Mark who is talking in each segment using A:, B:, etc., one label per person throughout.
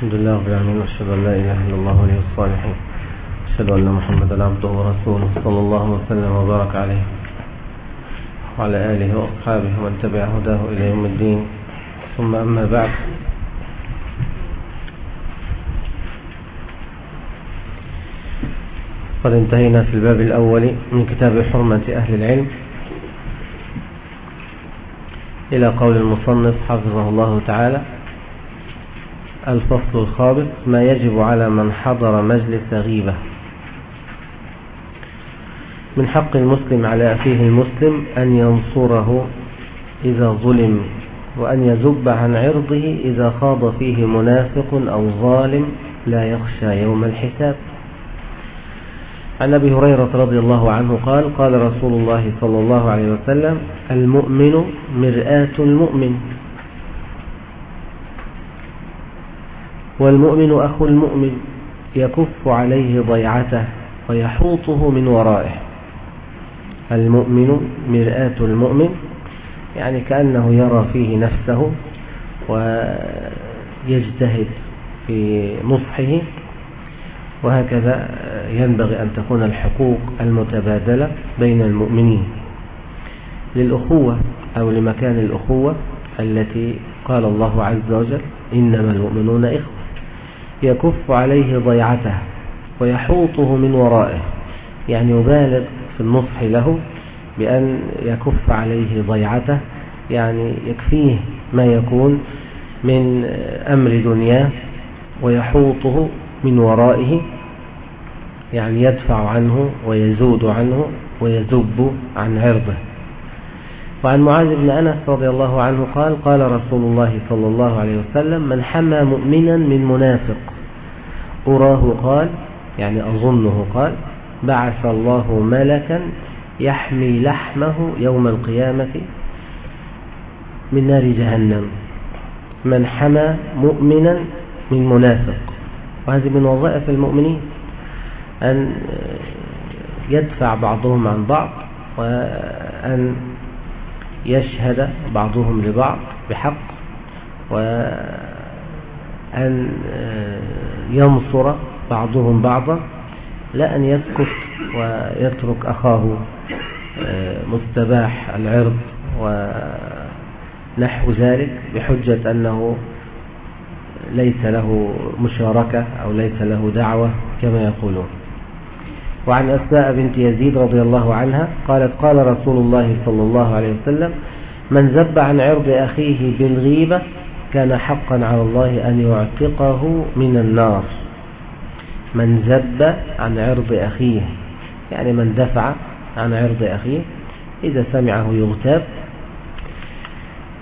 A: الحمد لله رب العالمين وأشهد أن لا إله إلا الله ولي الصالحين اشهد أن محمدا عبده ورسوله صلى الله وسلم وبارك عليه وعلى آله وأصحابه ومن تبع هداه إلى يوم الدين. ثم أما بعد قد انتهينا في الباب الأول من كتاب حرمة أهل العلم إلى قول المصنف حفظه الله تعالى. الفصل الخامس ما يجب على من حضر مجلس غيبة. من حق المسلم على أخيه المسلم أن ينصره إذا ظلم وأن يذب عن عرضه إذا خاض فيه منافق أو ظالم لا يخشى يوم الحساب. عن أبي هريرة رضي الله عنه قال قال رسول الله صلى الله عليه وسلم المؤمن مرآة المؤمن. والمؤمن أخو المؤمن يكف عليه ضيعته ويحوطه من ورائه. المؤمن مرآة المؤمن يعني كأنه يرى فيه نفسه ويجتهد في نصحه وهكذا ينبغي أن تكون الحقوق المتبادلة بين المؤمنين. للأخوة أو لمكان الأخوة التي قال الله عز وجل إنما المؤمنون إخوة. يكف عليه ضيعته ويحوطه من ورائه. يعني يبالغ في النصح له بأن يكف عليه ضيعته يعني يكفيه ما يكون من أمر دنياه ويحوطه من ورائه يعني يدفع عنه ويزود عنه ويذب عن عرضه. وعن معاذ بن أنس رضي الله عنه قال قال رسول الله صلى الله عليه وسلم من حمى مؤمنا من منافق. أراه قال يعني أظنه قال بعث الله ملكا يحمي لحمه يوم القيامة من نار جهنم. من حمى مؤمنا من منافق. وهذه من وظائف المؤمنين أن يدفع بعضهم عن بعض وأن يشهد بعضهم لبعض بحق وأن ينصر بعضهم بعضا لا أن يسكت ويترك أخاه مستباح العرض ونحو ذلك بحجة أنه ليس له مشاركة أو ليس له دعوة كما يقولون. وعن أسماء بنت يزيد رضي الله عنها قالت قال رسول الله صلى الله عليه وسلم من ذب عن عرض أخيه بالغيبة كان حقا على الله أن يعتقه من النار. من ذب عن عرض أخيه. يعني من دفع عن عرض أخيه. إذا سمعه يغتاب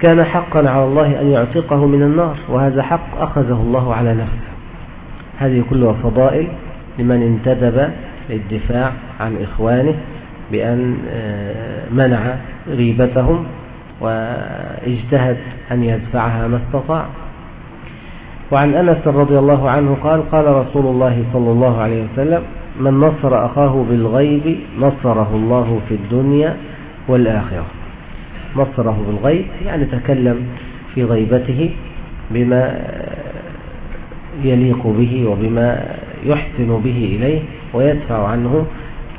A: كان حقا على الله أن يعتقه من النار وهذا حق أخذه الله على نفسه. هذه كلها فضائل لمن انتدب للدفاع عن إخوانه بأن منع غيبتهم واجتهد أن يدفعها ما استطاع. وعن أنس رضي الله عنه قال قال رسول الله صلى الله عليه وسلم من نصر أخاه بالغيب نصره الله في الدنيا والآخرة. نصره بالغيب يعني تكلم في غيبته بما يليق به وبما يحسن به إليه ويدفع عنه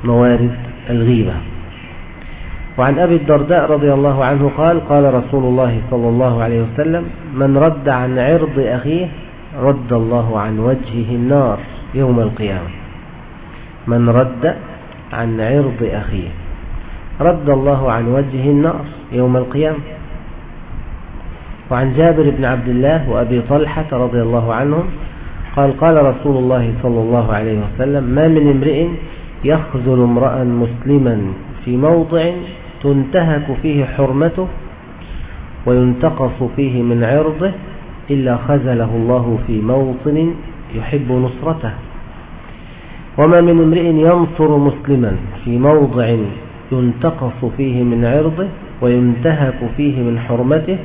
A: موارد الغيبة. وعن أبي الدرداء رضي الله عنه قال قال رسول الله صلى الله عليه وسلم من رد عن عرض أخيه رد الله عن وجهه النار يوم القيامة. من رد عن عرض أخيه رد الله عن وجهه النار يوم القيامة. وعن جابر بن عبد الله وأبي طلحة رضي الله عنهم قال قال رسول الله صلى الله عليه وسلم ما من امرئ يخذل امرأ مسلما في موضع تنتهك فيه حرمته وينتقص فيه من عرضه إلا خزله الله في موطن يحب نصرته. وما من امرئ ينصر مسلما في موضع ينتقص فيه من عرضه وينتهك فيه من حرمته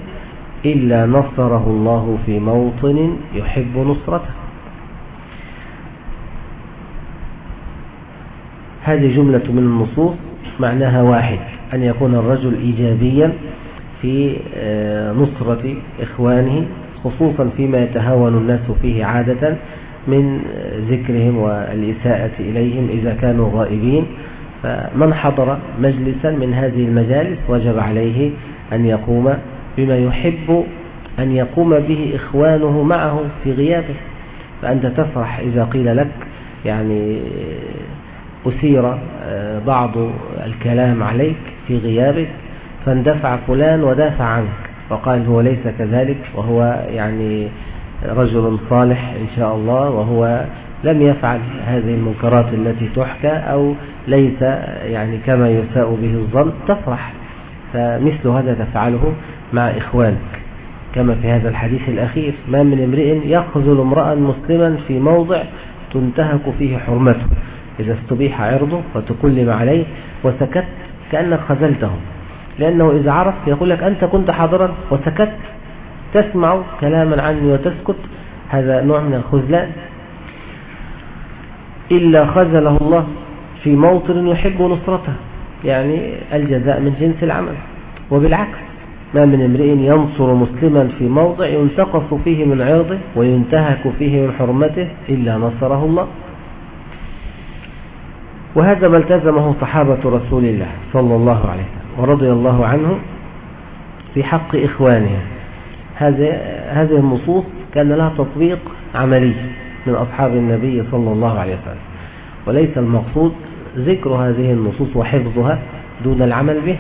A: إلا نصره الله في موطن يحب نصرته. هذه جملة من النصوص معناها واحد أن يكون الرجل إيجابيا في نصرة إخوانه خصوصا فيما يتهاون الناس فيه عادة من ذكرهم والإساءة إليهم إذا كانوا غائبين. فمن حضر مجلسا من هذه المجالس وجب عليه أن يقوم بما يحب أن يقوم به إخوانه معه في غيابه. فأنت تفرح إذا قيل لك يعني أثير آه، بعض الكلام عليك في غيابك فاندفع فلان ودافع عنك. وقال هو ليس كذلك وهو يعني رجل صالح إن شاء الله وهو لم يفعل هذه المنكرات التي تحكى أو ليس يعني كما يساء به الظن تفرح. فمثل هذا تفعله مع إخوانك. كما في هذا الحديث الأخير ما من امرئ يخذل امرأ مسلما في موضع تنتهك فيه حرمته. إذا استبيح عرضه وتكلم عليه وسكت كأنك خذلته. لأنه إذا عرف يقول لك أنت كنت حاضرا وسكت تسمع كلاما عني وتسكت. هذا نوع من الخذلان. إلا خذله الله في موطن يحب نصرته يعني الجزاء من جنس العمل. وبالعكس ما من امرئ ينصر مسلما في موضع ينتقص فيه من عرضه وينتهك فيه من حرمته إلا نصره الله. وهذا ما التزمه صحابة رسول الله صلى الله عليه وسلم ورضي الله عنه في حق إخوانه. هذه النصوص كان لها تطبيق عملي من أصحاب النبي صلى الله عليه وسلم. وليس المقصود ذكر هذه النصوص وحفظها دون العمل به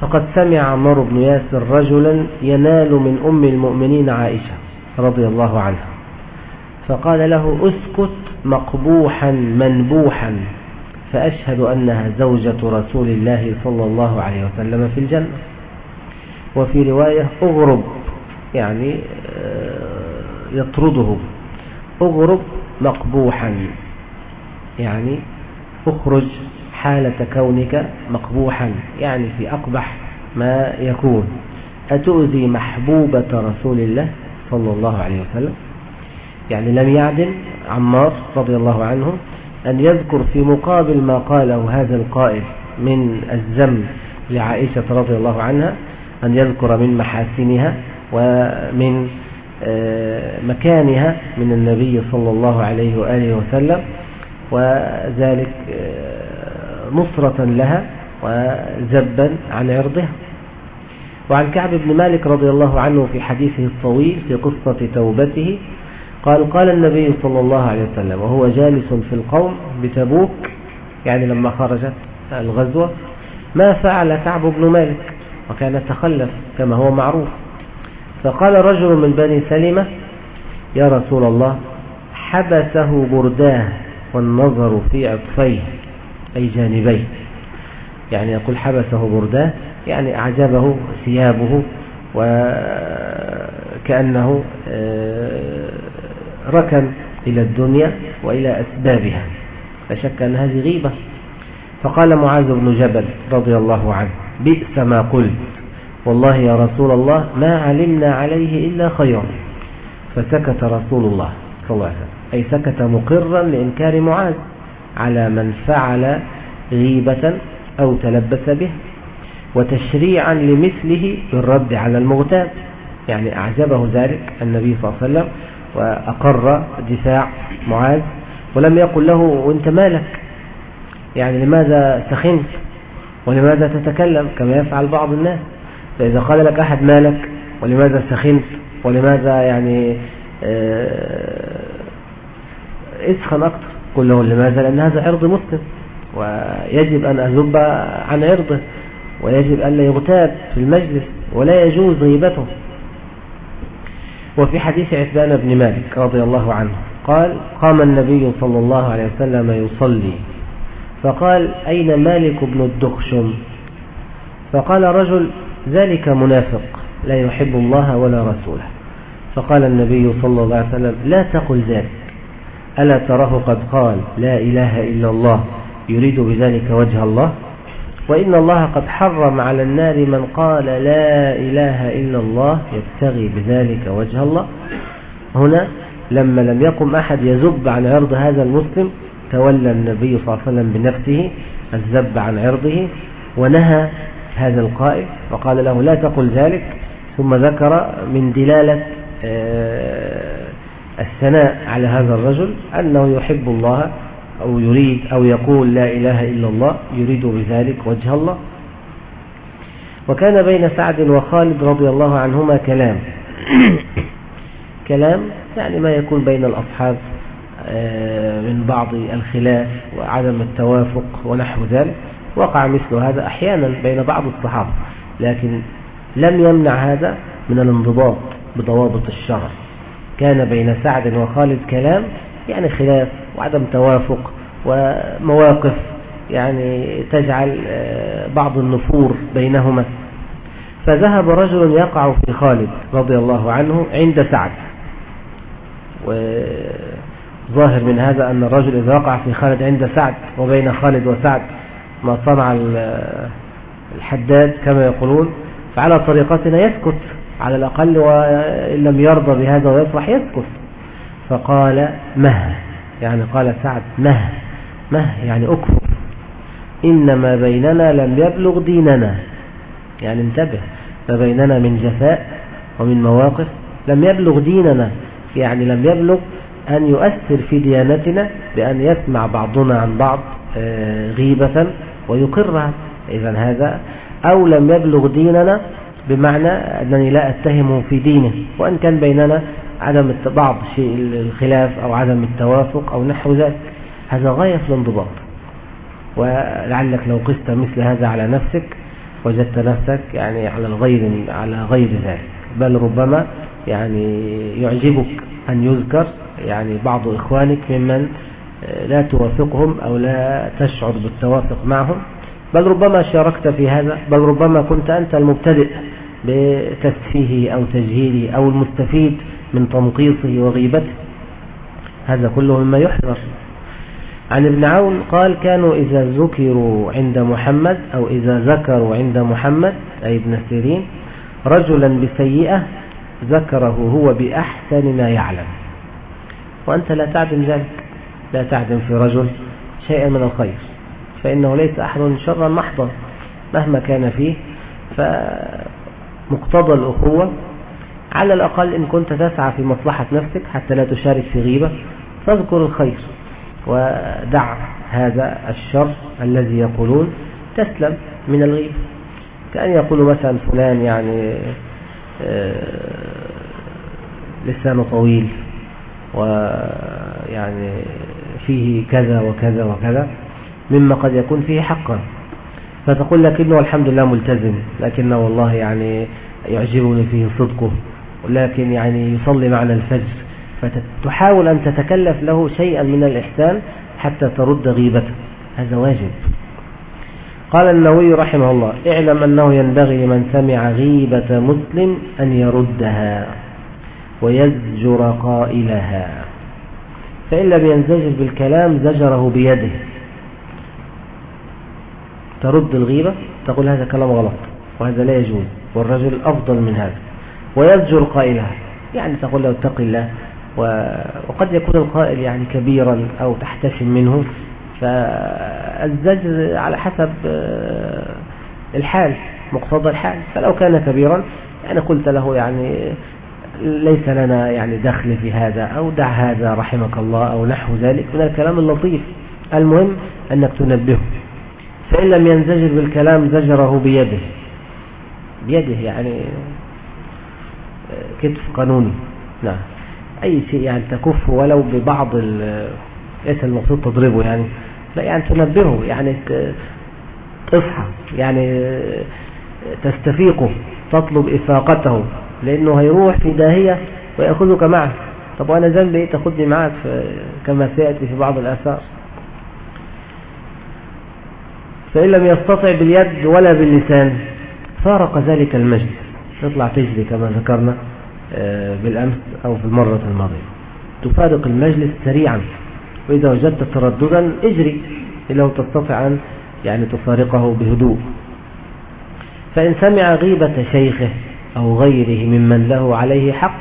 A: فقد سمع عمار بن ياسر رجلا ينال من أم المؤمنين عائشة رضي الله عنها. فقال له اسكت مقبوحا منبوحا فأشهد أنها زوجة رسول الله صلى الله عليه وسلم في الجنة. وفي رواية أغرب يعني آه، يطرده. أغرب مقبوحا يعني اخرج حالة كونك مقبوحا يعني في أقبح ما يكون. أتؤذي محبوبة رسول الله صلى الله عليه وسلم؟ يعني لم يعدل عمار رضي الله عنه أن يذكر في مقابل ما قاله هذا القائل من الزم لعائشة رضي الله عنها أن يذكر من محاسنها ومن آه، مكانها من النبي صلى الله عليه وآله وسلم وذلك آه، نصرة لها وزبا عن عرضها. وعن كعب بن مالك رضي الله عنه في حديثه الطويل في قصة توبته قال قال النبي صلى الله عليه وسلم وهو جالس في القوم بتبوك يعني لما خرجت الغزوة ما فعل كعب بن مالك؟ وكان تخلف كما هو معروف. فقال رجل من بني سلمة يا رسول الله حبسه برداه والنظر في عطفيه أي جانبيه. يعني يقول حبسه برداه يعني أعجبه ثيابه وكأنه آه، ركن إلى الدنيا وإلى أسبابها. فشك أن هذه غيبة. فقال معاذ بن جبل رضي الله عنه بئس ما قلت. والله يا رسول الله ما علمنا عليه إلا خيرا. فسكت رسول الله صلى الله عليه وسلم أي سكت مقرا لإنكار معاذ على من فعل غيبة أو تلبس به وتشريعا لمثله بالرد على المغتاب. يعني أعجبه ذلك النبي صلى الله عليه وسلم وأقر دفاع معاذ ولم يقل له وانت مالك يعني لماذا سخنت ولماذا تتكلم كما يفعل بعض الناس؟ فإذا قال لك أحد مالك ولماذا سخنت ولماذا يعني آه، اسخن أكثر قل له لماذا؟ لأن هذا عرض مسلم ويجب أن أذب عن عرضه ويجب أن لا يغتاب في المجلس ولا يجوز غيبته. وفي حديث عثمان بن مالك رضي الله عنه قال قام النبي صلى الله عليه وسلم يصلي فقال أين مالك بن الدخشم؟ فقال رجل ذلك منافق لا يحب الله ولا رسوله. فقال النبي صلى الله عليه وسلم لا تقل ذلك ألا تراه قد قال لا إله إلا الله يريد بذلك وجه الله؟ وإن الله قد حرم على النار من قال لا إله إلا الله يبتغي بذلك وجه الله. هنا لما لم يقم أحد يزب عن عرض هذا المسلم تولى النبي صلى الله عليه وسلم بنفسه الزب عن عرضه ونهى هذا القائل وقال له لا تقل ذلك ثم ذكر من دلالة آه، الثناء على هذا الرجل أنه يحب الله أو يريد أو يقول لا إله إلا الله يريد بذلك وجه الله. وكان بين سعد وخالد رضي الله عنهما كلام. كلام يعني ما يكون بين الأصحاب آه، من بعض الخلاف وعدم التوافق ونحو ذلك. وقع مثل هذا أحيانا بين بعض الصحابة لكن لم يمنع هذا من الانضباط بضوابط الشرع. كان بين سعد وخالد كلام يعني خلاف وعدم توافق ومواقف يعني تجعل آه، بعض النفور بينهما. فذهب رجل يقع في خالد رضي الله عنه عند سعد. وظاهر من هذا أن الرجل إذا وقع في خالد عند سعد وبين خالد وسعد ما صنع الحداد كما يقولون فعلى طريقتنا يسكت على الأقل وإن لم يرضى بهذا ويصلح يسكت. فقال مه يعني قال سعد مه. مه يعني أكفر. إنما بيننا لم يبلغ ديننا. يعني انتبه ما بيننا من جفاء ومن مواقف لم يبلغ ديننا. يعني لم يبلغ أن يؤثر في ديانتنا بأن يسمع بعضنا عن بعض آه، غيبة ويقرها. إذا هذا أو لم يبلغ ديننا بمعنى أنني لا أتهمه في دينه. وأن كان بيننا عدم بعض شيء الخلاف أو عدم التوافق أو نحو ذلك هذا غاية في الانضباط. ولعلك لو قست مثل هذا على نفسك وجدت نفسك يعني على الغير على غير ذلك. بل ربما يعني يعجبك أن يذكر يعني بعض إخوانك ممن لا توافقهم أو لا تشعر بالتوافق معهم. بل ربما شاركت في هذا بل ربما كنت أنت المبتدئ بتسفيهه أو تجهيله أو المستفيد من تنقيصه وغيبته. هذا كله مما يحذر. عن ابن عون قال كانوا إذا ذكروا عند محمد أو إذا ذكروا عند محمد أي ابن سيرين رجلا بسيئة ذكره هو بأحسن ما يعلم. وأنت لا تعدم ذلك لا تعدم في رجل شيئا من الخير فإنه ليس أحد شرا محضا مهما كان فيه فمقتضى الأخوة على الأقل إن كنت تسعى في مصلحة نفسك حتى لا تشارك في غيبة فاذكر الخير ودع هذا الشر الذي يقولون تسلم من الغيبة كأن يقولوا مثلا فلان يعني آه، لسانه طويل ويعني فيه كذا وكذا وكذا مما قد يكون فيه حقا. فتقول لكنه الحمد لله ملتزم لكنه والله يعني يعجبني فيه صدقه. ولكن يعني يصلي معنا الفجر. فتحاول أن تتكلف له شيئا من الإحسان حتى ترد غيبته. هذا واجب. قال النووي رحمه الله اعلم أنه ينبغي لمن سمع غيبة مسلم أن يردها ويزجر قائلها. فإن لم ينزجر بالكلام زجره بيده. ترد الغيبة؟ تقول هذا كلام غلط وهذا لا يجوز والرجل أفضل من هذا. ويزجر قائلها يعني تقول له اتق الله وقد يكون القائل يعني كبيرا أو تحتشم منه. فالزجر على حسب آه، الحال مقتضى الحال. فلو كان كبيرا يعني قلت له يعني ليس لنا يعني دخل في هذا أو دع هذا رحمك الله أو نحو ذلك. من الكلام اللطيف. المهم أنك تنبهه. فإن لم ينزجر بالكلام زجره بيده. بيده يعني كتف قانوني. نعم أي شيء يعني تكف ولو ببعض ليس المقصود تضربه يعني. لا يعني تنبهه يعني تصحى يعني تستفيقه تطلب إفاقته لأنه هيروح في داهية ويأخذك معه. طب وأنا ذنبي إيه؟ تاخذني معك كما سيأتي في بعض الآثار. فإن لم يستطع باليد ولا باللسان فارق ذلك المجلس تطلع تجري كما ذكرنا. بالأمس أو في المرة الماضية. تفارق المجلس سريعا. وإذا وجدت ترددا اجري لو تستطيع أن يعني تفارقه بهدوء. فإن سمع غيبة شيخه أو غيره ممن له عليه حق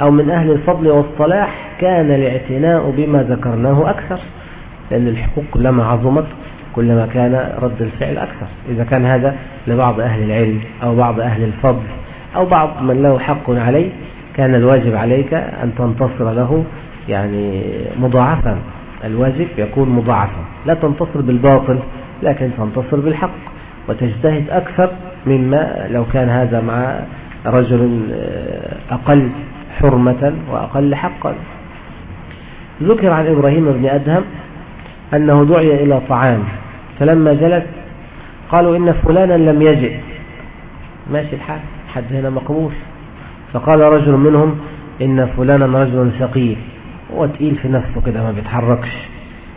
A: أو من أهل الفضل والصلاح كان الاعتناء بما ذكرناه أكثر. لأن الحقوق كلما عظمت كلما كان رد الفعل أكثر. إذا كان هذا لبعض أهل العلم أو بعض أهل الفضل. أو بعض من له حق عليه كان الواجب عليك أن تنتصر له يعني مضاعفا. الواجب يكون مضاعفا. لا تنتصر بالباطل لكن تنتصر بالحق. وتجتهد أكثر مما لو كان هذا مع رجل أقل حرمة وأقل حقا. ذكر عن إبراهيم بن أدهم أنه دعي إلى طعام فلما جلس قالوا إن فلانا لم يجئ. ماشي الحال. حد هنا مقبول. فقال رجل منهم إن فلانا رجل ثقيل. هو تقيل في نفسه كده ما بيتحركش.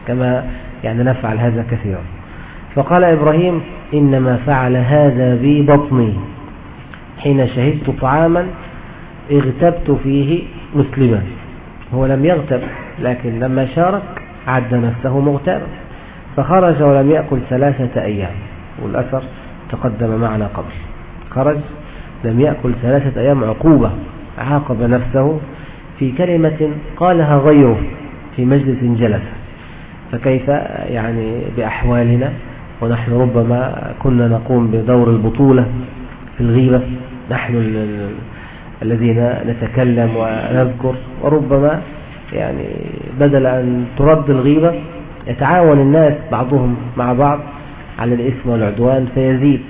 A: كما يعني نفعل هذا كثيرا. فقال إبراهيم إنما فعل هذا بي بطني. حين شهدت طعاما اغتبت فيه مسلما. هو لم يغتب لكن لما شارك عد نفسه مغتابا. فخرج ولم يأكل ثلاثة أيام. والأثر تقدم معنا قبل. خرج لم يأكل ثلاثة أيام عقوبة عاقب نفسه في كلمة قالها غيره في مجلس جلس. فكيف يعني بأحوالنا؟ ونحن ربما كنا نقوم بدور البطولة في الغيبة نحن الذين نتكلم ونذكر وربما يعني بدل أن ترد الغيبة يتعاون الناس بعضهم مع بعض على الإثم والعدوان فيزيد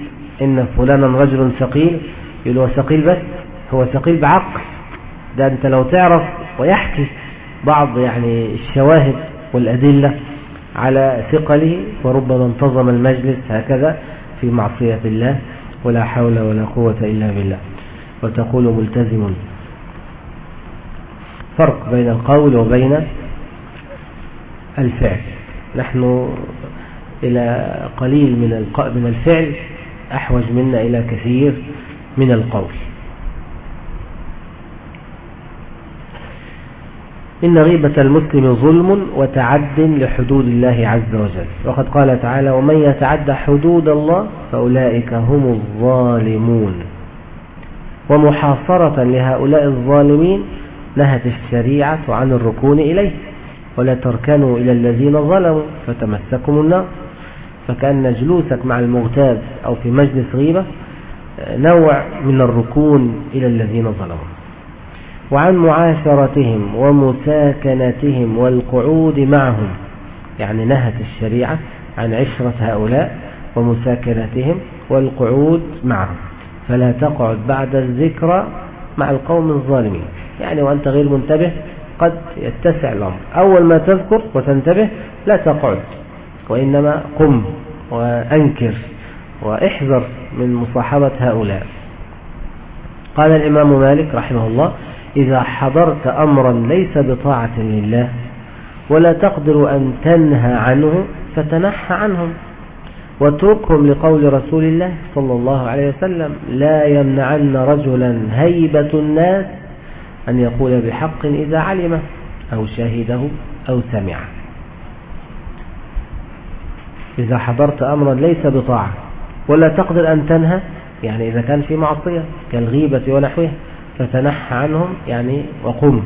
A: إن فلانا رجل ثقيل يقول هو ثقيل بس هو ثقيل بعقل. ده أنت لو تعرف ويحكي بعض يعني الشواهد والأدلة على ثقله وربما انتظم المجلس هكذا في معصية الله ولا حول ولا قوة إلا بالله. وتقول ملتزم. فرق بين القول وبين الفعل. نحن إلى قليل من من الفعل أحوج منا إلى كثير. من القول. إن غيبة المسلم ظلم وتعد لحدود الله عز وجل. وقد قال تعالى ومن يتعد حدود الله فأولئك هم الظالمون. ومحاصرة لهؤلاء الظالمين نهت الشريعة عن الركون إليه. ولا تركنوا إلى الذين ظلموا فتمسكم النار. فكأن جلوسك مع المغتاب أو في مجلس غيبة نوع من الركون إلى الذين ظلموا. وعن معاشرتهم ومساكنتهم والقعود معهم يعني نهت الشريعة عن عشرة هؤلاء ومساكنتهم والقعود معهم. فلا تقعد بعد الذكرى مع القوم الظالمين. يعني وأنت غير منتبه قد يتسع الأمر. أول ما تذكر وتنتبه لا تقعد وإنما قم وأنكر. واحذر من مصاحبة هؤلاء. قال الإمام مالك رحمه الله إذا حضرت أمرا ليس بطاعة لله ولا تقدر أن تنهى عنه فتنحى عنهم واتركهم لقول رسول الله صلى الله عليه وسلم لا يمنعن رجلا هيبة الناس أن يقول بحق إذا علمه أو شهده أو سمعه. إذا حضرت أمرا ليس بطاعة ولا تقدر أن تنهى؟ يعني إذا كان في معصية كالغيبة ونحوها فتنحى عنهم يعني وقم.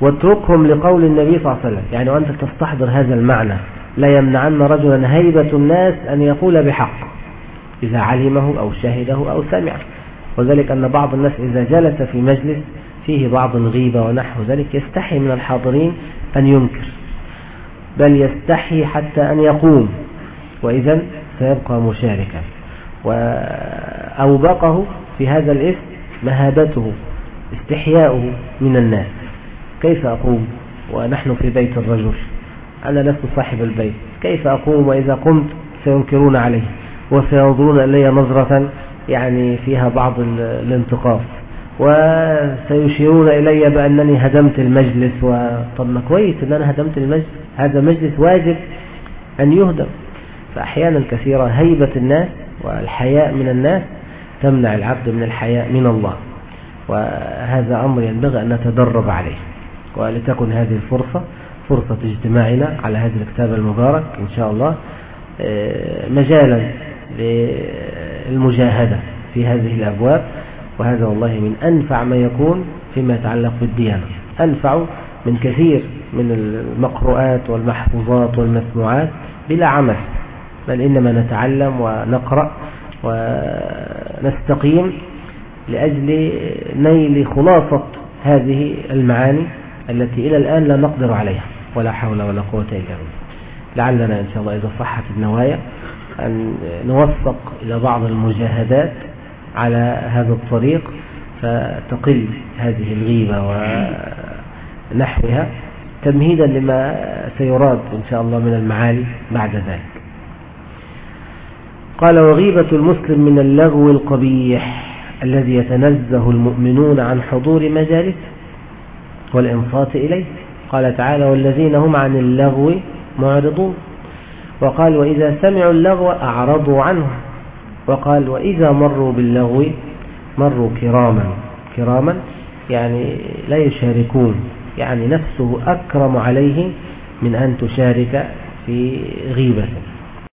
A: واتركهم لقول النبي صلى الله عليه وسلم يعني وأنت تستحضر هذا المعنى. لا يمنعن رجلا هيبة الناس أن يقول بحق إذا علمه أو شهده أو سمعه. وذلك أن بعض الناس إذا جلس في مجلس فيه بعض الغيبة ونحو ذلك يستحي من الحاضرين أن ينكر بل يستحي حتى أن يقوم. وإذا سيبقى مشاركا. وأوبقه في هذا الإثم مهابته استحياؤه من الناس. كيف أقوم؟ ونحن في بيت الرجل. أنا لست صاحب البيت. كيف أقوم وإذا قمت سينكرون عليه وسينظرون إلي نظرة يعني فيها بعض الانتقاص. وسيشيرون إلي بأنني هدمت المجلس. وطب ما كويس أن أنا هدمت المجلس. هذا مجلس واجب أن يهدم. فأحيانا كثيرة هيبة الناس والحياء من الناس تمنع العبد من الحياء من الله. وهذا أمر ينبغي أن نتدرب عليه. ولتكن هذه الفرصة فرصة اجتماعنا على هذا الكتاب المبارك إن شاء الله آه، مجالا للمجاهدة في هذه الأبواب. وهذا والله من أنفع ما يكون فيما يتعلق بالديانة. أنفع من كثير من المقروءات والمحفوظات والمسموعات بلا عمل. بل إنما نتعلم ونقرأ ونستقيم لأجل نيل خلاصة هذه المعاني التي إلى الآن لا نقدر عليها ولا حول ولا قوة إلا بالله. لعلنا إن شاء الله إذا صحت النوايا أن نوفق إلى بعض المجاهدات على هذا الطريق فتقل هذه الغيبة ونحوها تمهيدا لما سيراد إن شاء الله من المعالي بعد ذلك. قال وغيبة المسلم من اللغو القبيح الذي يتنزه المؤمنون عن حضور مجالسه والإنصات إليه. قال تعالى والذين هم عن اللغو معرضون. وقال وإذا سمعوا اللغو أعرضوا عنه. وقال وإذا مروا باللغو مروا كراما. كراما يعني لا يشاركون. يعني نفسه أكرم عليه من أن تشارك في غيبته